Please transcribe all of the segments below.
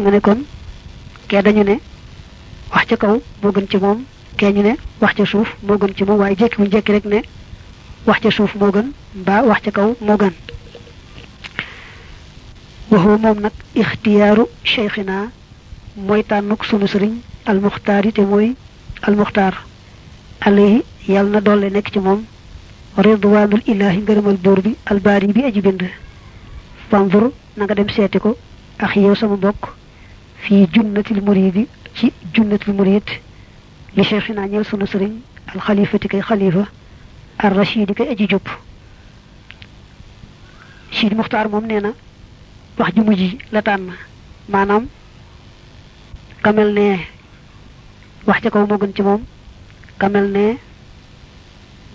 nga ne kon kee dañu ne wax ca kaw moo gën ci moom kee ñu ne wax ca suuf moo gën ci moom waaye jekki wuñ jekki rek ne wax ca suuf moo gën mbaa wax ca kaw moo gën waxoo moom nag ixtiyaaru cheikhina mooy tànnuk sunu sëriñ almuxtaar yi te mooy almuxtaar alayhi yàlla na doole nekk ci moom ridwanul ilahi ngërëmal buur bi albaari bi aji bind fanzur na nga dem seeti ko ak yow sama mbokk في جنة المريد في جنة المريد لشيخنا نيلسون سرين الخليفة كي خليفة الرشيد كي أجي جوب شيد مختار ممنينة واحد مجي لتان. ما نام كامل نيه واحد كو موغن تموم كامل نيه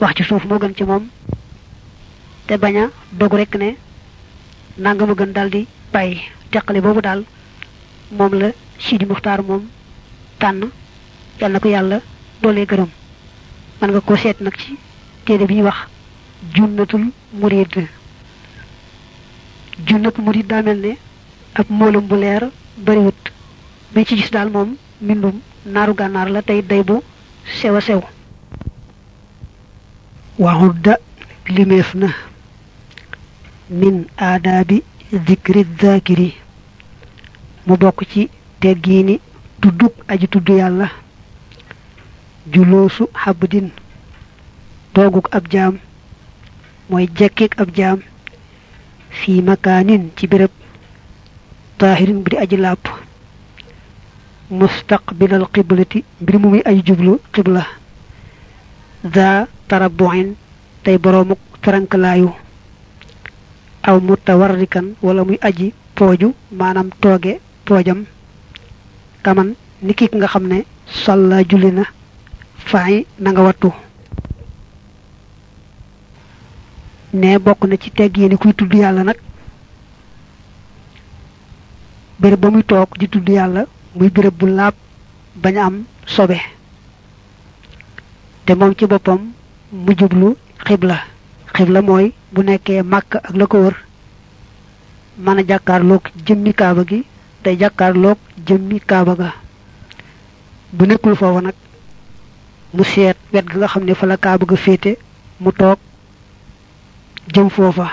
واحد صوف موغن تموم تبانيا دوغ ريك نيه نانغ موغن دالدي باي تقلي بوبو دالدي moom la Sidi Muxtaar moom tànn. Yàlla na ko yàlla doolee gërëm. Man nga ko seet nag ci téere bi ñuy wax junnatul murid junnat murid daa mel ne ab moolam bu leer bariwut. Bi ci gis daal moom mbindum naaru gànnaar la tey day bu sew a sew. Na min aadaabi mu bokk ci teggiini tuddug aji tudd yàlla. Juloosu xabdin tooguk ab jaam mooy jekkik ab jaam fi makaanin ci béréb taahirin bu di aji làpp. Mustaqbilal qiblati mbir mu aji jublu qibla. Za tarabuin tey boroomuk ferankalaayu aw mutawarrikan wala muy aji pooju maanaam tooge poojam kaman ni ki nga xam ne salla julli na faay na nga wattu. Ne bokk na ci tegg yéeni kuy tudd yàlla nag béréb ba muy toog di tudd yàlla muy béréb bu laab bañ am sobe. Te moom ci boppam mu jublu xibla. Xibla mooy bu nekkee màkk ak la ko wër mën a jàkkaarloog jëmmi kaaba gi day jàkkaarloog jëmmi kaaba ga. Bu nekkul foofa nag mu seet wet ga nga xam ne fa la kaaba ga féete mu toog jëm foofa.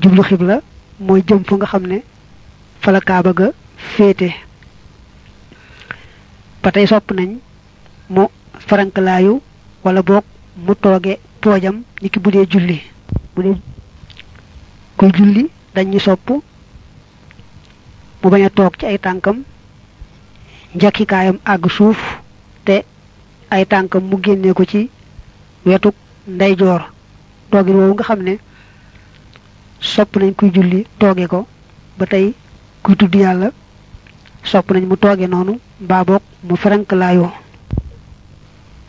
Jublu xibla mooy jëm fa nga xam ne fa la kaaba ga féete. Ba tey sopp nañ mu farankalaayu wala boog mu tooge poojam ni ki bu dee julli. Bu dee kuy julli dañu sopp mu bañ a toog ci ay tànkam njakkikaayam àgg suuf te ay tànkam mu génnee ko ci wetuk ndeyjoor toogin woowu nga xam ne sopp nañ kuy julli tooge ko. Ba tey kuy tudd yàlla sopp nañ mu tooge noonu mbaa boog mu feranklaayoo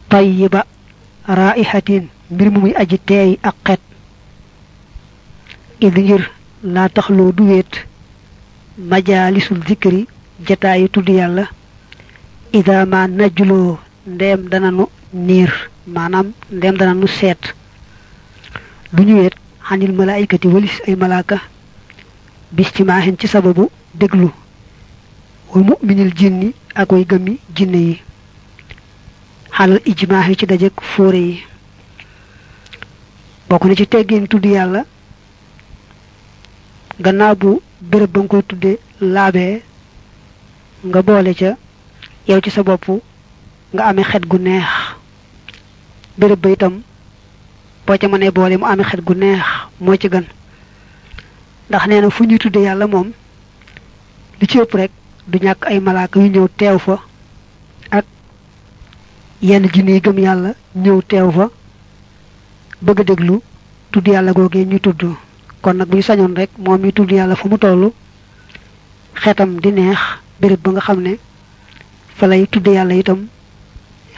tayyiba raihatin mbir mu muy aji teey ak xet du wéet majaalisul zikri jataayu tudd yàlla. Ida ma najjuloo ndeem dananu niir maanaam ndeem dananu seet. Du ñu wéet xanil malaayikati walis ay malaaka bis ci sababu déglu. Wa muminil jinni ak way gëmmi jinne yi. Xalal ijmaax yi ci dajek fóore yi. Bokk na ci teggin tudd yàlla. Gannaaw bu béréb ba koy tudde laabee nga boole ca yow ci sa bopp nga amee xet gu neex. Béréb ba itam boo ca mënee boole mu amee xet gu neex moo ci gën. Ndax nee na fu ñuy tudde yàlla moom li ci ëpp rek du ñàkk ay malaaka yu ñëw teew fa ak yenn jinne yi gëm yàlla ñëw teew fa bëgg déglu tudd yàlla googee ñu tudd kon nag bu ñu sañoon rek moom mi tudd yàlla fu mu toll xetam di neex béréb ba nga xam ne fa lay tudd yàlla itam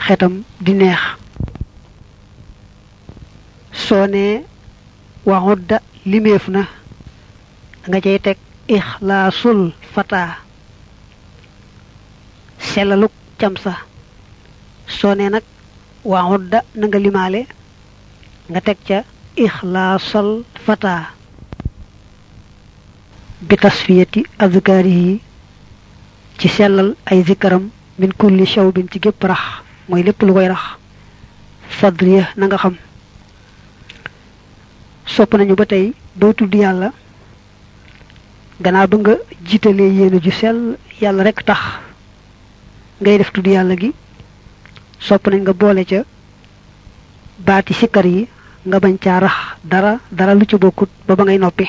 xetam di neex. Soo nee waxudda limeef na nga cay teg ixlaasul fata sellaluk cam sa soo nee nag waxudda na nga limaale nga teg ca fata bi tasfiyati azkaarihi ci sellal ay zikaram min kulli shawbin ci gépp rax mooy lépp lu koy rax. Fadriya na nga xam. Sopp nañu ba tey boo tudd yàlla. Gannaaw ba nga jiitalee yéene ju sell yàlla rek tax ngay def tudd yàlla gi sopp nañ nga boole ca baati sikkar yi nga bañ caa rax dara dara lu ci bokkut ba ba ngay noppi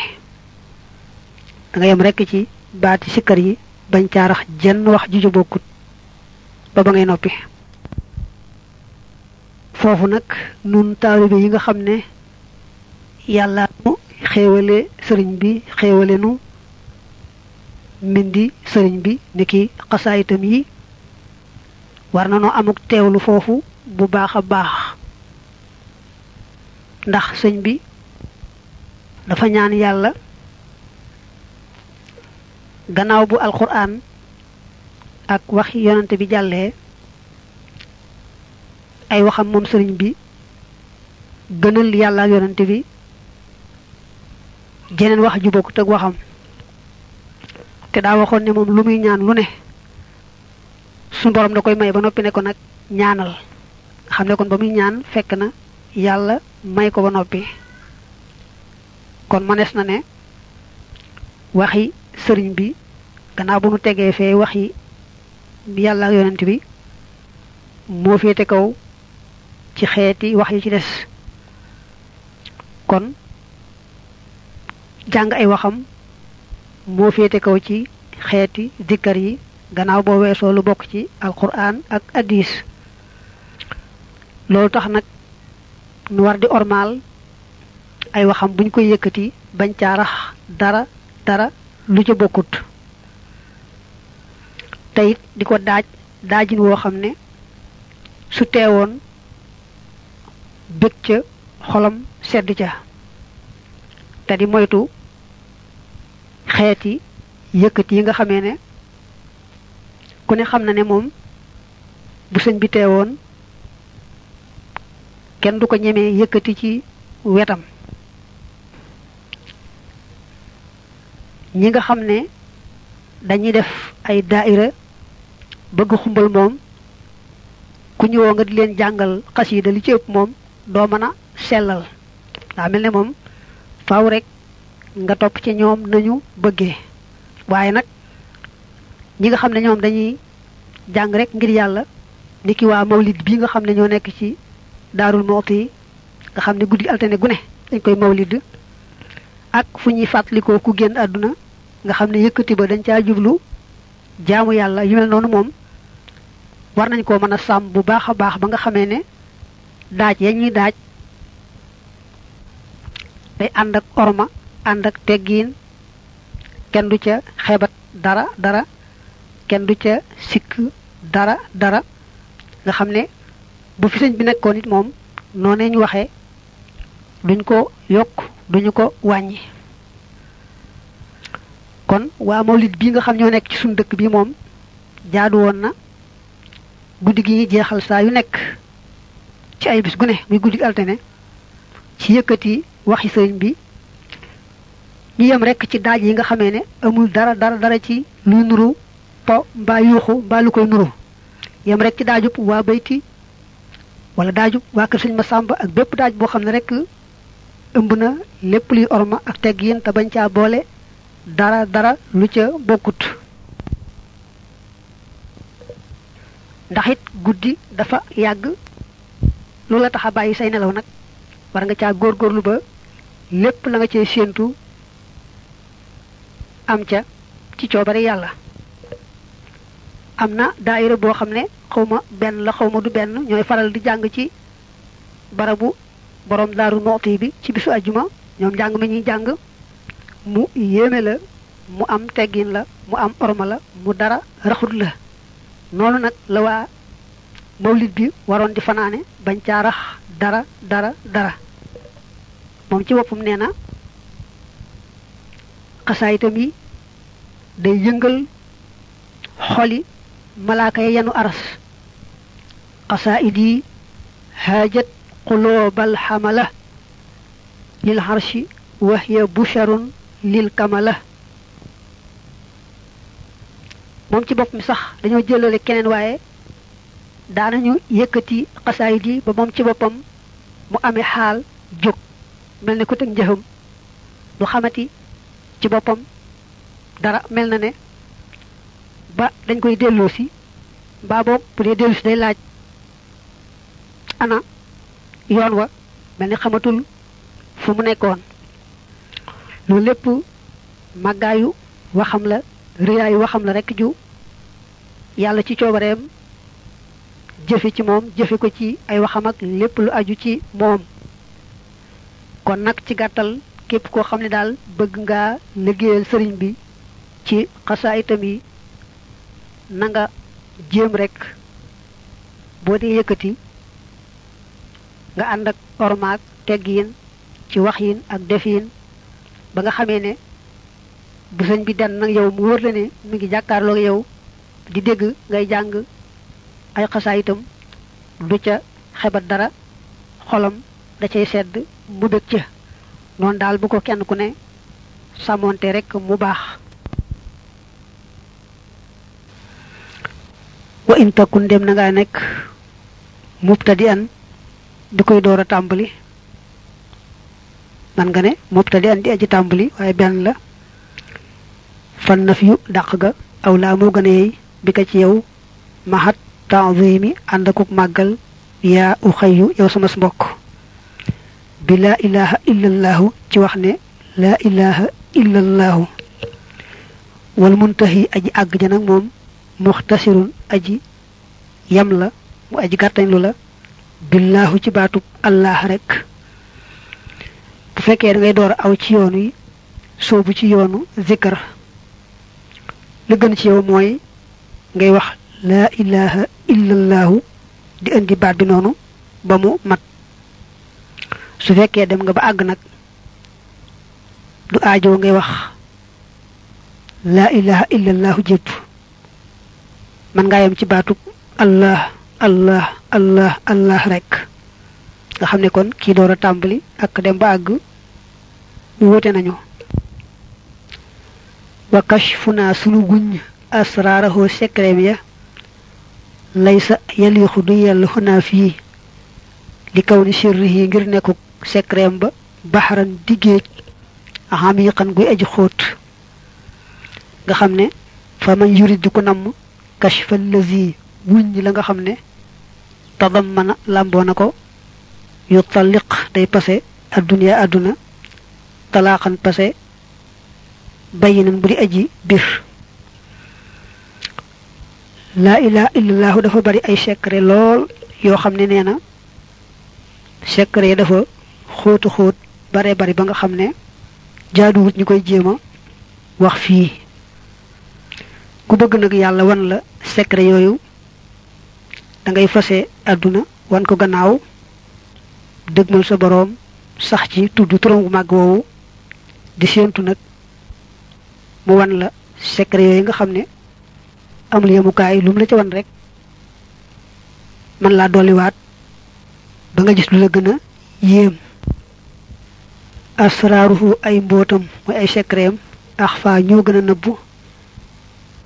da nga yem rek ci baati sikkar yi bañ caa rax jenn wax ju ci bokkut. Ba ba ngay noppi. Foofu nag nun taalibe yi nga xam ne yàlla nu xéewale sëriñ bi xéewale nu mbindi sëriñ bi niki xasaayitam yi war noo amuk teewlu foofu bu baax baax. Ndax sëñ bi dafa ñaan yàlla gannaaw bu alquran ak waxi yonante bi jàllee ay waxam moom sëriñ bi gënal yàlla ak yonante bi jeneen wax ju bokkut ak waxam. Te daa waxoon ne moom lu muy ñaan lu ne suñu borom da koy may ba noppi ne ko nag ñaanal. Xam ne kon ba muy ñaan fekk na yàlla may ko ba noppi. Kon mënees na ne waxi sëriñ bi gannaaw bu nu tegee fee waxi yàlla ak yonent bi moo féete kaw ci xeeti wax yi ci des. Kon jàng ay waxam moo féete kaw ci xeeti dikkar yi gannaaw boo weesoo lu bokk ci alquran ak addis loolu tax nag nu war di ormaal ay waxam buñ koy yëkkati bañ caa rax dara dara lu ca bokkut. Teyit di ko daaj daajin woo xam su teewoon bëgg ca xolam sedd ca. Te di moytu xeeti yëkkati yi nga xamee ne ku ne xam na ne moom bu sëñ bi teewoon kenn du ko ñemee yëkkati ci wetam ñi nga xam ne dañuy def ay daaira bëgg xumbal moom ku ñëwoo nga di leen jàngal xasida li ci ëpp moom doo mën a sellal. Daa mel ne moom faaw rek nga topp ci ñoom nañu bëggee. Waaye nag ñi nga xam ne ñoom dañuy jàng rek ngir yàlla niki waa mawlid bi nga xam ne ñoo nekk ci daarul mooti nga xam ne altine gu ne dañ koy mawlid ak fu ñuy ku génn àdduna nga xam ne yëkkati ba dañ caa jublu. Jaamu yàlla yu mel noonu moom war nañ koo mën a sàmm bu baax a baax ba nga xamee ne daaj ya daaj day ànd ak orma ànd ak teggiin. Kenn du ca xebat dara dara. Kenn du ca sikk dara dara. Nga xam ne bu fi sëñ bi nekkoon it moom noonee ñu waxee duñ ko yokk duñu ko wàññi kon waa mawlid bii nga xam ñoo nekk ci suñu dëkk bi moom jaadu woon na guddi gi ñuy jeexal saa yu nekk ci ay bis gu ne muy guddi altine ci yëkkati waxi sëriñ bi. Ñu yem rek ci daaj yi nga xamee ne amul dara dara dara ci luy nuru po mbaa yuuxu mbaa lu koy nuru. Yem rek ci daajub waa bayti wala daajub waa kër sëñ Masamba ak bépp daaj boo xam rek ëmb na lépp orma ak teggin te bañ caa boole dara dara lu ca bokkut. Ndax it guddi dafa yàgg lu la tax a bàyyi say nelaw nag war nga caa góorgóorlu ba lépp la nga cee séentu am ca ci coobare yàlla. Am na daayira boo xam ne xawma benn la xawma du benn ñooy faral di jàng ci barabu borom daaru nooti bi ci bisu ajjuma ñoom jàng mi ñuy mu yéeme la mu am teggin la mu am orma la mu dara raxut la. Noonu nag la waa mawlid bi waroon di fanaane bañ caa rax dara dara dara. Moom ci boppam nee na xasaayitam yi day yëngal xoli malaaka yi yanu aras. Xasaayid yi haajat quluubal xamala lil xarshi wa hiya busharun lil kamala. Moom ci bopp mi sax dañoo jëlale keneen waaye daanañu yëkkati xasaayid yi ba moom ci boppam mu amee xaal jóg. Mel ne ku teg njëxam. Du xamati ci boppam dara. Mel na ne ba dañ koy delloo si mbaa boog bu dee dellu si day laaj ana yoon wa. Mel ni xamatul fu mu nekkoon loolu lépp màggaayu waxam la rëyaayu waxam la rekk ju yàlla ci coobareem jëfe ci ko ci ay waxam ak lépp lu aju ci moom. Kon nag ci gàttal képp koo xam ne daal bëgg ngaa liggéeyal sëriñ bi ci xasaayitam yi na nga rek nga ak ormaak teggiin ci ak ba nga xamee ne bu sëñ bi den nag yow mu wóor la ne mi ngi jàkkaarloo yow di dégg ngay jàng ay xasaayitam du ca xebat dara xolam da cay sedd mu bëgg ca. Noonu daal bu ko kenn ku ne sàmmoonte rek mu baax. Wa in takun dem na ngaa nekk mubtadi an di koy door man nga ne mubtadi an di aji tàmbali waaye benn la. Fan na fiyu dàq ga aw laa moo gën a yey bi ka ci yow mahat ta'zimi ànd màggal yaa u xayyu yow sama mbokk. Bi laa ilaha illallahu ci wax ne laa ilaha illallahu wal muntahi aji àgg ja nag moom muxtasirun aji yam la mu aji gàttañlu la. Billahu ci baatub allah rek. bu fekkee da ngay door aw ci yoon wi soobu ci yoonu zikr li gën ci yow mooy ngay wax laa ilaha illallahu di indi baat bi noonu ba mu mat. Su fekkee dem nga ba àgg nag du aajoo ngay wax laa ilaha illallahu jépp man ngaa yem ci baatub allah allah allah allah rek. Nga xam kon kii door a tàmbali ak dem ba ñu wute nañu wa kashfuna sunu guñ asraarahu sekreem ya laysa yaliixu du yell xunaa fii li kaw ni sirrihi ngir nekkuk sekreem ba baxaran diggeej xamiqan guy aji xóot nga xam ne fa man yurid di ko namm kashfa lazi wuñ la nga xam ne tadammana làmboo na ko yu day pase adduniya adduna talaaxan pase bayinan bu aji bir. Laa ilaha illallahu dafa bari ay secret lool yoo xam ne nee na secret yi dafa xóotu xóot bare bari ba nga xam ne jaaduwut ñu koy jéem a wax fii. Ku bëgg nag yàlla wan la secret yooyu da ngay fase àdduna wan ko gannaaw dëgmal sa boroom sax ci tudd turam bu màgg woowu di séentu nag mu wan la secret yooyu nga xam ne amul yemukaay lu mu la ci wan rek man laa dolliwaat ba nga gis lu la gën a yéem. Asraaruhu ay mbootam mooy ay secretam ax faa ñoo gën a nëbbu.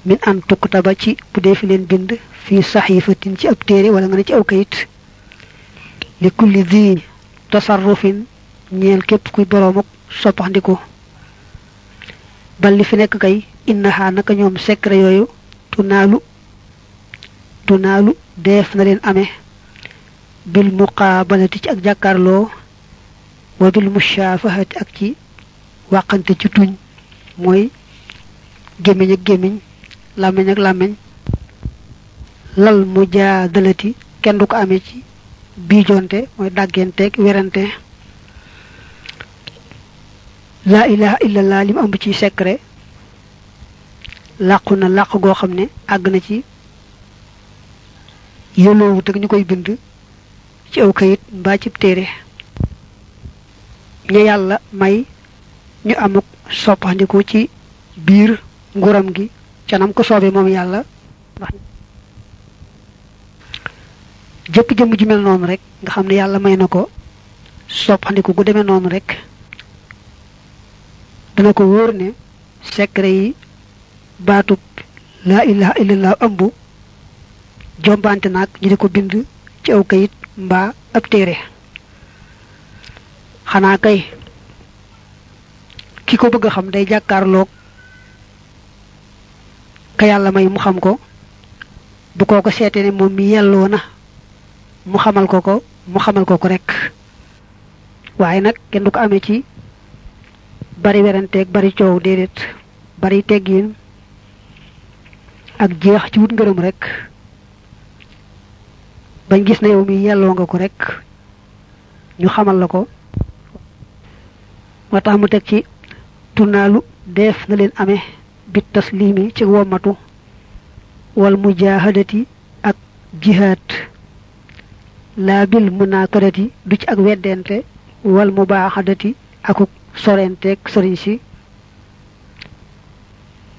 Min an tukkataba ci bu dee fi leen bind fii saxiifatin ci ab téere wala nga ci aw kayit. Li kulli di tasarrufin ñeel képp kuy boroom ak soppaxndiku bal li fi nekk kay innaha naka ñoom def na leen amee. Bil muqaabalati ci ak jàkkaarloo wa bil mushafahati ak ci wàqante ci tuñ mooy gémmiñ ak gémmiñ làmmiñ ak lal mujaadalati kenn du ko amee ci biijonte mooy laa ilaha illallah li mu ëmb ci secret làqu na làq goo xam ne àgg na ci yëloowu teg ñu koy bind ci aw kayit mbaa ci téere ñu yàlla may ñu amuk soppandiku ci biir nguuram gi canam ko soobee moom yàlla. Ndax jëpp jëmm ji mel noonu rek nga xam ne yàlla may na ko soppandiku gu demee noonu rek dana ko wóor ne secret yi baatub la ilaha illallah ëmb jombante nak ñu di ko bind ci aw kayit mbaa ab téere. Xanaa kay ki ko bëgg xam day jàkkaarloog ka yàlla may mu xam ko bu kooko seete ne moom mi yelloo na mu xamal ko ko mu xamal ko ko rek. Waaye nag kenn du ko amee ci bari weranteeg bari coow déedéet bari teggiin ak jeex ci wut ngërëm rek bañ gis na yow mi yelloo nga ko rek ñu xamal la ko moo tax mu teg ci tunaalu def na leen amee bit taslimi ci womatu wal mujahadati ak jihad la bil munakadati du ci ak weddente wal mubahadati akuk sorenteeg sëriñ si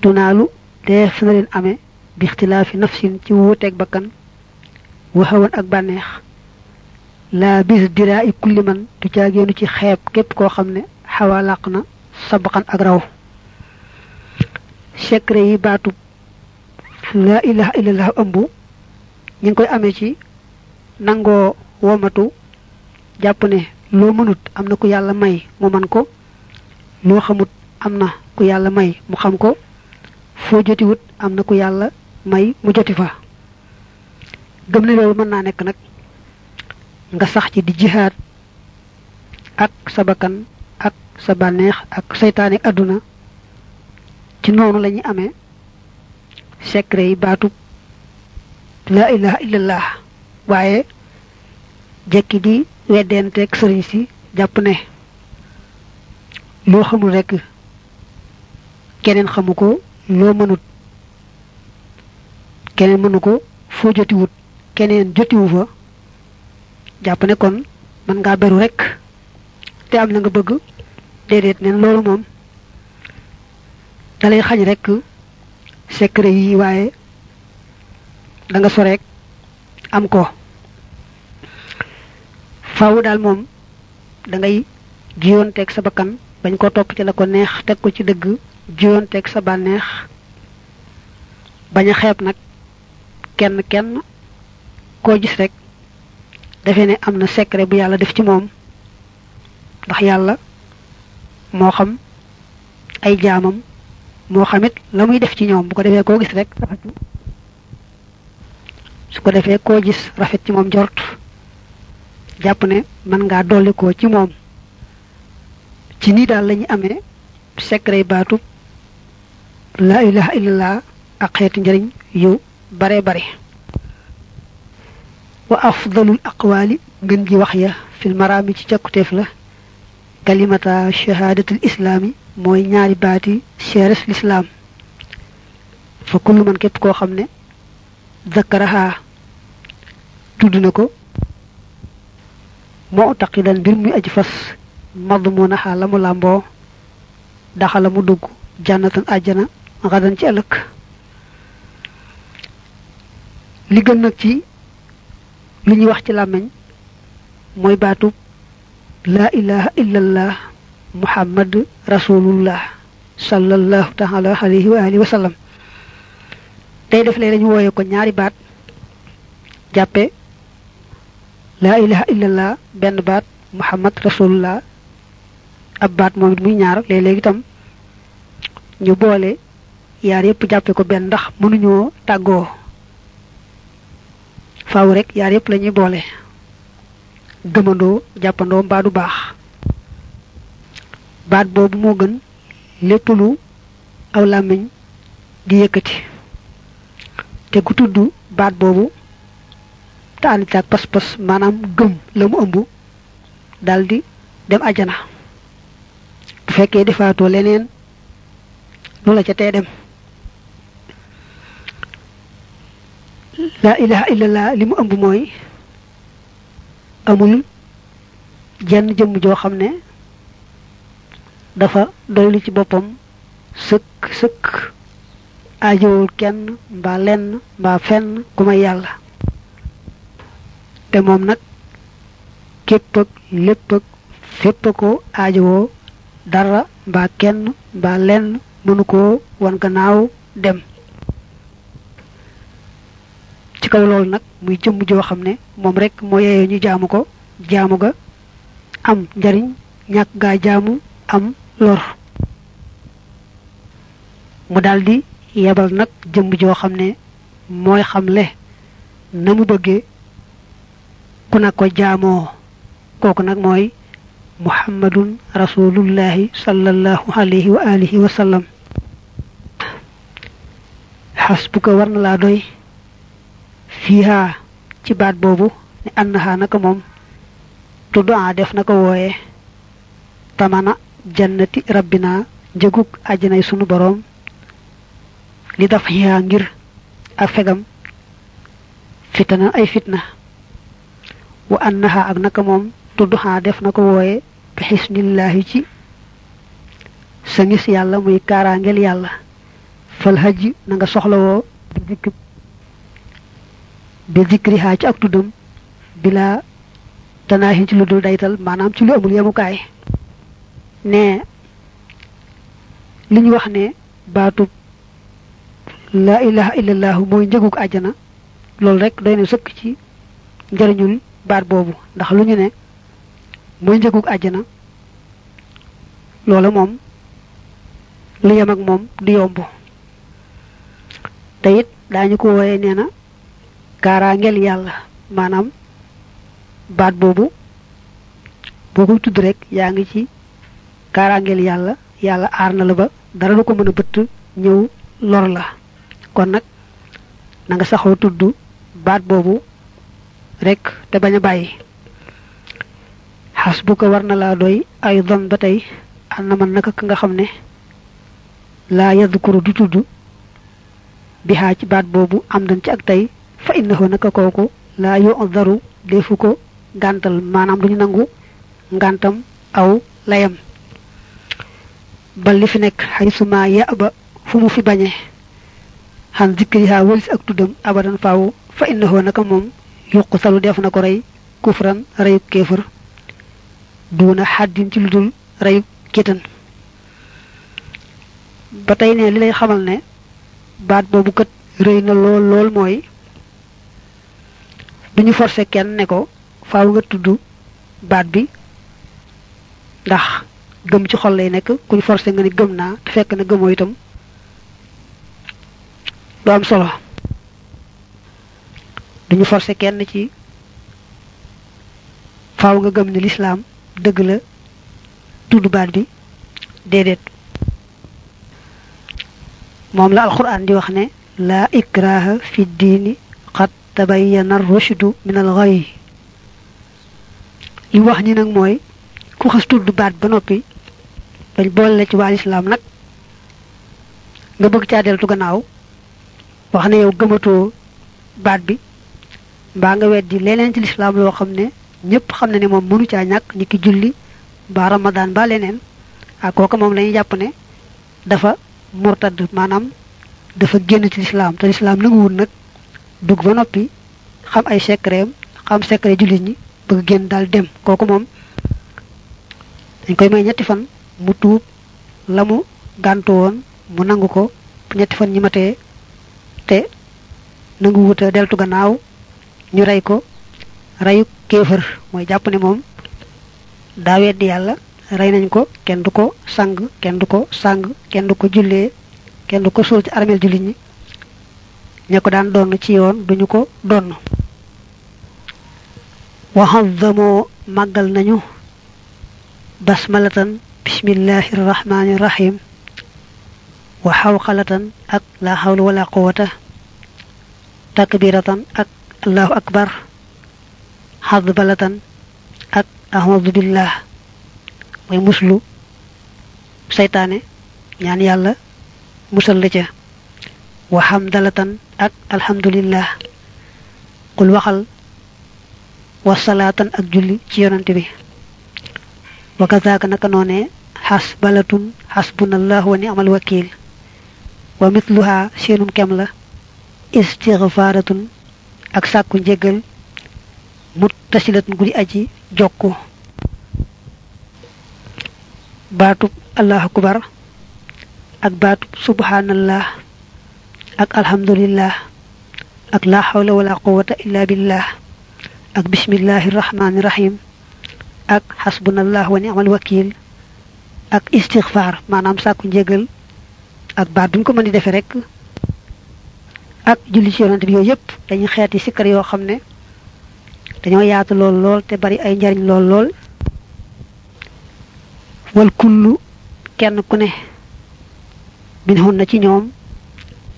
tunaalu def na leen amee bi ixtilaafi nafsin ci wuuteeg bakkan waxawan ak bànneex. La bis diraa i kulli man du caageenu ci xeeb képp koo xam ne xawa làq na sabaxan ak raw. Secret yi baatu la ilaha illallah ñu ngi koy amee ci nangoo womatu jàpp ne loo mënut am na ku yàlla may mu man ko loo xamut am na ku yàlla may mu xam ko foo jotiwut am na ku yàlla may mu joti fa. Gëm ne loolu mën naa nekk nag nga sax ci di jihaad ak sa bakkan ak sa bànneex ak saytaane àdduna. Ci noonu la ñuy amee secret yi baatub la ilaha illallah waaye jekki di weddenteeg sëriñ si jàpp ne loo xamul rekk keneen xamu ko loo mënut. Keneen mënu ko foo jotiwut. Keneen jotiwu fa. Jàpp ne kon mën ngaa beru rekk te am na nga bëgg. Déedéet neen loolu moom dalay xañ rekk secret yi waaye da nga soreek am ko. Faawu daal moom da ngay jiyoonteeg sa bakkan bañ ko topp ci la ko neex teg ko ci dëgg jiyoonteeg sa bànneex bañ a nag kenn kenn koo gis rek defe ne am na secret bu yàlla def ci moom. Ndax yàlla moo xam ay jaamam moo xamit la muy def ci ñoom. Bu ko defee koo gis rek rafet su ko defee koo gis rafet ci moom jort jàpp ne mën ngaa dolli ko ci moom ci nii daal lañu amee secret la ilaha illallah. Ak xeeti njëriñ yu bare bare wa afdalul aqwali. Ji wax ya fil marami ci cakkuteef la kalimata shahadatul islami. Mooy ñaari baati seeres l'islam. Fa kullu man képp koo xam zakaraha. Tudd na ko moo taqidan mbir muy aji fas madmunaha la mu làmboo daxala mu dugg jannatan àjjana xadan ci ëllëg li gën nag ci li ñuy wax ci mooy laa ilaha illallah muhammad rasulullah sallallahu taala alayhi wa alihi wa sallam. Tey def dañu wooye ko ñaari baat jàppe laa ilaha illallah benn baat muhammad rasulullah ab baat moom muy ñaar léeg-léeg itam ñu boole yaar yépp jàppe ko benn ndax mënuñoo tàggoo. Faaw rek yaar yépp lañuy boole. Gëmandoo jàppandoo mbaa du baax. Baat boobu moo gën lépp aw làmmiñ di yëkkati. Te ku tudd baat boobu te ànd ak pas-pas maanaam gëm la mu ëmb daldi dem ajana fekkee defaatoo leneen lu la ca tee dem. La ilaha illallah li mu ëmb mooy amul jenn jëmm joo xam ne dafa doylu ci boppam sëkk sëkk aajowul kenn mbaa lenn mbaa fenn ku may yàlla. Te moom nag képp ak lépp ak fépp ko aajowoo dara mbaa kenn mbaa lenn mënu koo wan gannaaw dem. Ci kaw loolu nag muy jëmm joo xam ne moom rek moo yeyoo ñu jaamu ko jaamu ga am njariñ ñàkk gaa jaamu am lor. Mu daldi yebal nag jëmm joo xam ne mooy xamle na mu bëggee ku na ko jaamoo. Kooku nag mooy rasulullahi sallallahu alayhi wa alihi wa sallam xasbuka war na laa doy fiiha ci baat boobu ne annaha naka moom tuddaa def na ko wooye tamana jannati rabbina njëgug àjjanay sunu boroom li daf xiyaa ngir ak fegam fitana ay fitna wa annaha ak naka moom tudduxaa def na ko wooye bi xisnillahi ci. Sa ngis yàlla muy kaaraangel yàlla. Fal hajj na nga soxlawoo bi bi dikriha ci ak bila tanaahin ci lu dul daytal maanaam ci lu amul ne li wax ne baatub la ilaha illallah mooy njëgug àjjana loolu rek doy na ci njëriñul baat boobu. Ndax lu ne mooy njëgug àjjana. Loola moom lu yem ak moom du yomb. Te it daañu ko wooyee nee na kaaraangeel yàlla. Maanaam baat boobu boo tudd rek yaa ngi ci kaaraangeel yàlla. Yàlla aar na la ba dara du ko mën a bëtt ñëw lor la. Kon nag na nga saxoo tudd baat boobu rek te bañ a bàyyi xas bu ko war na laa doy ay don ba tey am na man naka ka nga xam ne laa yadkuru du tudd bi xaa ci baat boobu am dañ ci ak tey fa innahu naka kooku laa yu daru defu ko gàntal maanaam duñu nangu ngàntam aw layam. Bal li fi nekk xaysuma ya ba fu mu fi bañe xan zikriha wëlis ak tuddam abadan faawu fa innahu naka moom yuqu salu def na ko rey kufran reyub kéefër duuna xaddin ci lu dul reyub kétan ba tey ne li lay xamal ne baat boobu kat rëy na lool lool mooy duñu forcé kenn ne ko faaw nga tudd baat bi ndax gëm ci xol lay nekk kuñ forcé nga ni gëm naa te fekk na gëmoo itam du am solo. Duñu forcé kenn ci faaw nga gëm ni lislaam dëgg la tudd baat bi déedéet. Moom la alquran di wax ne laa ikraha fi diini qad tabayyana rushdu min al ghayy li wax ñi nag mooy ku xas tudd baat ba noppi bañ boole la ci waa lislaam nag nga bëgg caa deltu gannaaw wax ne yow gëmatoo baat bi mbaa nga weddi leneen ci xam ne ñëpp xam ne ne moom mënu caa ñàkk ni julli mbaa ramadan ba leneen. ak kooka moom lañuy jàpp ne dafa murtad maanaam dafa génn ci lislaam. Te lislaam nanguwul nag dugg ba noppi xam ay secret xam secret jullit ñi bëgg génn daal dem. Kooku moom dañ koy may ñetti fan mu tuub la mu gàntu woon mu nangu ko ñetti fan ñi matee te nangu wuta deltu gannaaw ñu rey ko. Reyu kéefër mooy jàpp ne moom daa weddi yàlla rey nañ ko kenn du ko sang kenn du ko sang kenn du ko jullee kenn du ci armeel jullit ñi. Ña ko daan donn ci yoon duñu ko donn. Waxazamoo màggal nañu. Basmalatan bismillahi rahmani rahim wa xawxalatan ak la xawla wala quwata takbiratan ak allahu akbar xadbalatan ak ahmadu billah mooy muslu seytaane ñaan yàlla musal la ca wa xamdalatan ak alhamdulillah qul waxal wa salaatan ak julli ci yonante bi wa kazaaka naka noone xasbalatun xasbunallah wa ni'mal wakil wa mitluha seenum kem la istigfaaratun ak sàkku njéggal muttasilatun gudi aji jokku. Baatub allahu akbar ak baatub subhanallah ak alhamdulillah ak la hawla wala quwwata illa billah ak bismillahir rahmanir rahim ak hasbunallahu wa ni'mal wakil ak istighfar manam sakku njégal ak baat buñ ko rek ak julli ci yonante bi yooyu yépp dañuy sikkar ne dañoo yaatu lool lool te bari ay njariñ lool lool. wal kullu kenn ku ne min hun na ci ñoom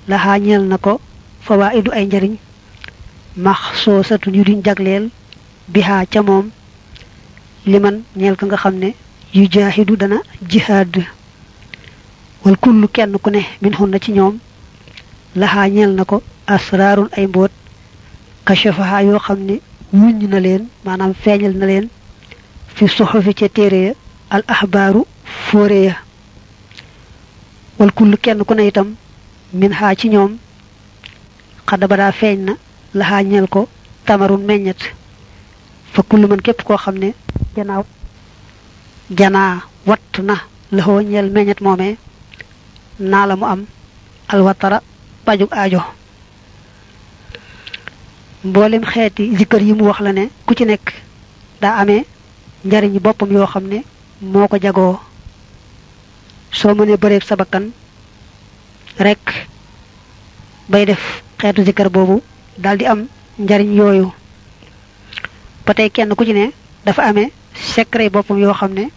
laxaa ñeel na ko fawaidu ay njariñ ñu jagleel bihaa ca moom liman ñeel ka nga xam ne yu dana jihaad. wal kullu kenn ku ne min hun na ci ñoom laxaa ñeel na ko asraarun ay mboot kashafaha yoo xam ne wuññ na leen maanaam feeñal na leen fi ca téere ya al ahbaaru fóore ya. Wal kullu kenn ku ne itam min xaa ci ñoom xadda ba daa feeñ na laxaa ñeel ko tamarun meññet. Fa kullu man képp koo xam ne janaaw janaa watt na meññet moomee naa la mu am alwatara pajug aajo mboolem xeeti zikkër yi mu wax la ne ku ci nekk daa amee njariñi boppam yoo xam ne moo ko jagoo. Soo mënee bëreeg sa bakkan rek bay def xeetu zikkër boobu daldi am njariñ yooyu. Ba tey kenn ku ci ne dafa amee secret boppam yoo xam ne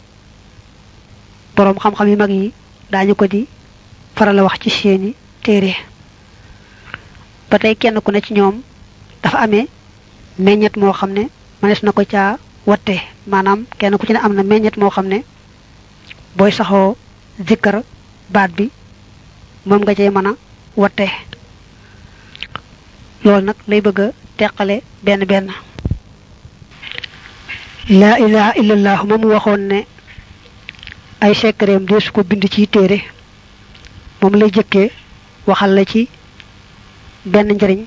boroom xam-xam yu mag yi daañu ko di faral wax ci seeni téere. Ba tey kenn ku ne ci ñoom dafa amee meññet moo xam ne mënees na ko caa watte maanaam kenn ku ci ne am na meññet moo xam ne booy saxoo baat bi moom nga cay mën a watte loolu nag lay bëgg a teqale benn laa ilaha illallah moom waxoon ne ay secretam deesu ko bind ci téere moom lay jëkkee waxal la ci benn njariñ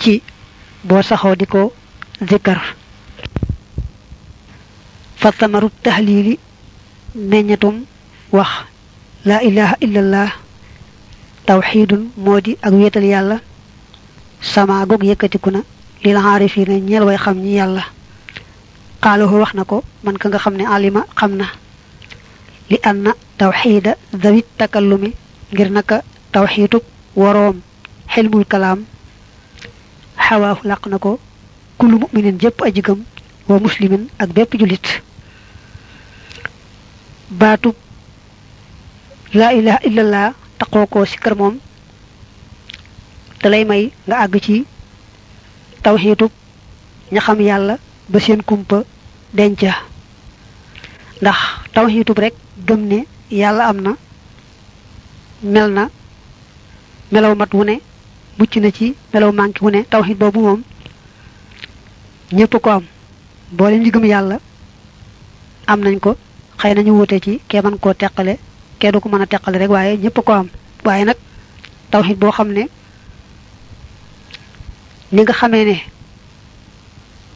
ci boo saxoo di ko zikkar fa samaru tahlili meññatum wax laa ilaha illallah tawxidun moo di ak wéetal yàlla sama gog yëkkatiku na lil aarifina ñeel way xam ñi yàlla xaalahu wax na ko man ka nga xam ne alima xam na li anna tawxida zawit takallumi ngir naka tawxiidub waroom xilmul kalaam xawaafu làq na ko. Kullu muminin jëpp aji gëm wa muslimin ak bépp julit baatub laa ilaha illallah taqoo ko sikkar moom da lay may nga àgg ci tawxiidub ña xam yàlla ba seen kumpa denca. Ndax tawxiidub rek gëm ne yàlla am na mel na melaw mat wu mucc na ci melaw manki wu ne tawxiid boobu moom ñépp ko am. Boole gëm yàlla am nañ ko xëy nañu wute ci kee man koo teqale kee du ko mën a teqale rek waaye ñépp ko am. Waaye nag tawxiid boo xam ne ni nga xamee ne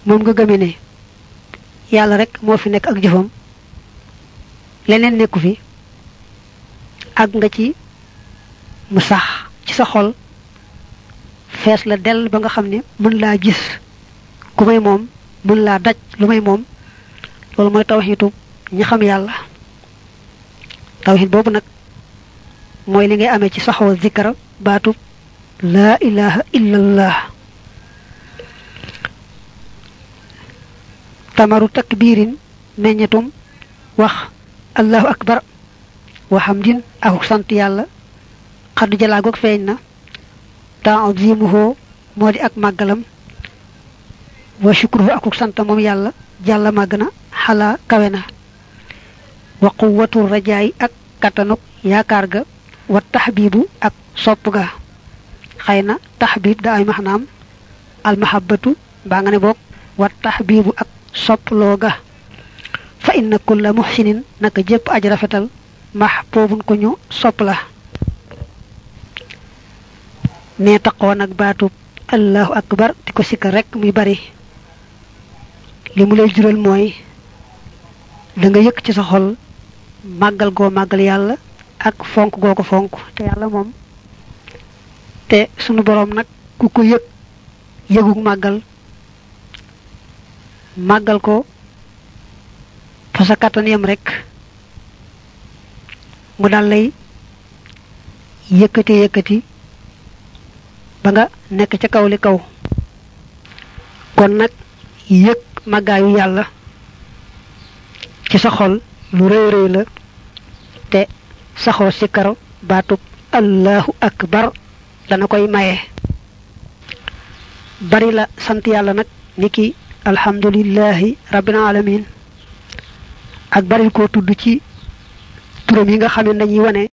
moom nga gëmee ne yàlla rek moo fi nekk ak jëfam leneen nekku fi ak nga ci mu sax ci sa xol fees la dell ba nga xam ne mën laa gis ku may moom mën laa daj lu may moom. Loolu mooy tawxiitu ñi xam yàlla. Tawxiit boobu nag mooy li ngay amee ci saxoo zikkara baatu laa ilaha illallah. Tamaru takbirin meññetum wax allahu akbar wa hamdin ak sant yàlla. Xaddu na ta'zimuhu moo di ak màggalam wa shukruhu akuk sant moom yàlla jàlla màgg na xalaa kawe na wa quwwatu rajaay ak kattanuk yaakaar ga wa taxbibu ak sopp ga xëy na taxbib da ay maxnaam almahabatu mbaa nga ne boog wa taxbibu ak sopploo ga fa inna kulla muxsinin naka jëpp aj rafetal max boobun ko ñu sopp la nee taqoo nag baatub allahu akbar di ko sikka rek muy bari. Li mu lay jural mooy da nga yëkk ci sa xol ak fonk goo fonk te yàlla moom. Te sunu boroom nag ku ko yëg yëgug màggal ko fa sa yam rek. Mu dal lay ba nga nekk ca kaw li kaw. Kon nag yëg màggaayu yàlla ci sa xol lu rëy rëy la te saxoo sikkar baatub allahu akbar dana koy maye. Bari la sant yàlla nag niki alhamdulillahi rabbil alamin ak bari ko tudd ci turam yi nga xam ne dañuy wane